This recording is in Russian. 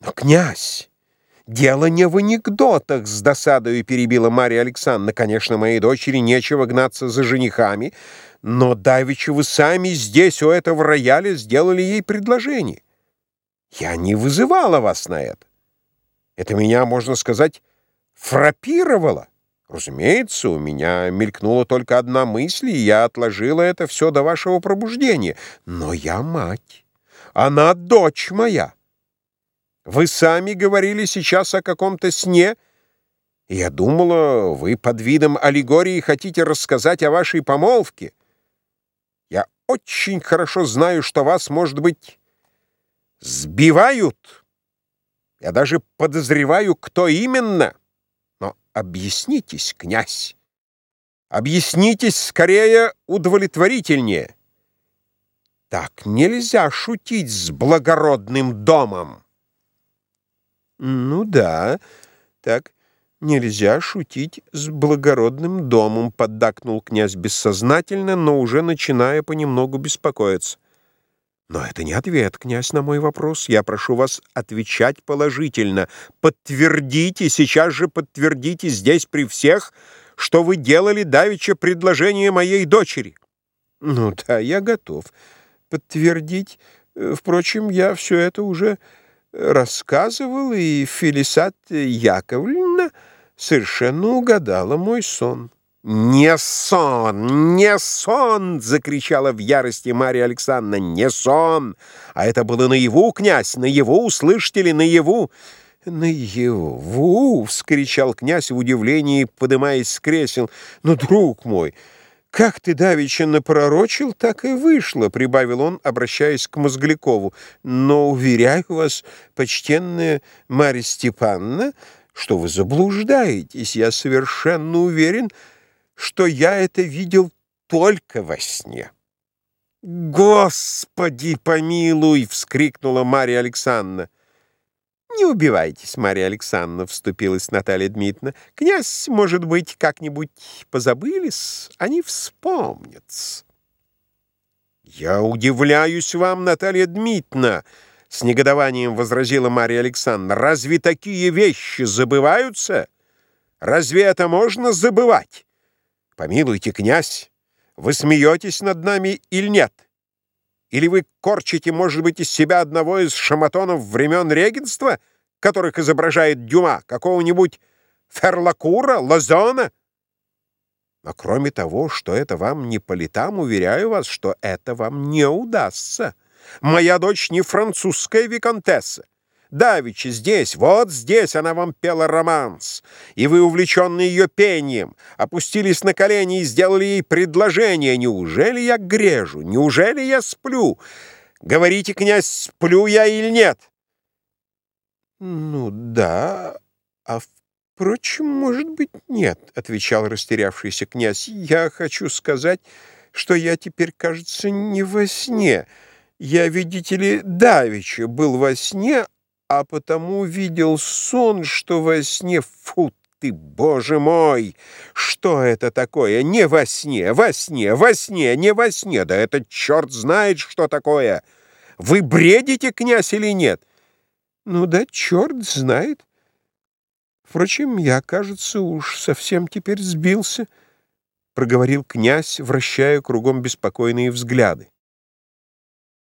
Но, князь, дело не в анекдотах, с досадою перебила Марья Александровна. Конечно, моей дочери нечего гнаться за женихами, но давеча вы сами здесь, у этого рояля, сделали ей предложение. Я не вызывала вас на это. Это меня, можно сказать, фрапировало. Разумеется, у меня мелькнула только одна мысль, и я отложила это все до вашего пробуждения. Но я мать. Она дочь моя. Вы сами говорили сейчас о каком-то сне, я думала, вы под видом аллегории хотите рассказать о вашей помолвке. Я очень хорошо знаю, что вас, может быть, сбивают. Я даже подозреваю, кто именно. Но объяснитесь, князь. Объяснитесь скорее удовлетворительнее. Так нельзя шутить с благородным домом. Ну да, так нельзя шутить с благородным домом, поддакнул князь бессознательно, но уже начиная понемногу беспокоиться. Но это не ответ, князь, на мой вопрос. Я прошу вас отвечать положительно. Подтвердите, сейчас же подтвердите здесь при всех, что вы делали давеча предложение моей дочери. Ну да, я готов подтвердить. Впрочем, я все это уже рассказывал, и Фелисат Яковлевна совершенно угадала мой сон. «Не сон! Не сон!» — закричала в ярости Марья Александровна. «Не сон! А это было наяву, князь, наяву, услышите ли, наяву!» «Наяву!» — вскричал князь в удивлении, подымаясь с кресел. «Но, друг мой, как ты давеча напророчил, так и вышло», — прибавил он, обращаясь к Мозглякову. «Но, уверяю вас, почтенная Марья Степановна, что вы заблуждаетесь. Я совершенно уверен, что я это видел только во сне. «Господи помилуй!» — вскрикнула Марья Александровна. «Не убивайтесь, Марья Александровна», — вступилась Наталья Дмитриевна. «Князь, может быть, как-нибудь позабылись, они вспомнят». «Я удивляюсь вам, Наталья Дмитриевна», — с негодованием возразила Марья Александровна. «Разве такие вещи забываются? Разве это можно забывать?» Помилуйте, князь, вы смеетесь над нами или нет? Или вы корчите, может быть, из себя одного из шаматонов времен регенства, которых изображает Дюма, какого-нибудь Ферлакура, Лазона? Но кроме того, что это вам не по летам, уверяю вас, что это вам не удастся. Моя дочь не французская виконтесса. Давичи здесь, вот здесь она вам пела романс, и вы, увлеченные ее пением, опустились на колени и сделали ей предложение. Неужели я грежу? Неужели я сплю? Говорите, князь, сплю я или нет? Ну да, а впрочем, может быть, нет, отвечал растерявшийся князь. Я хочу сказать, что я теперь, кажется, не во сне. Я, видите ли, давеча был во сне, а потому видел сон, что во сне... Фу ты, боже мой! Что это такое? Не во сне, во сне, во сне, не во сне! Да этот черт знает, что такое! Вы бредите, князь, или нет? Ну да, черт знает. Впрочем, я, кажется, уж совсем теперь сбился, — проговорил князь, вращая кругом беспокойные взгляды.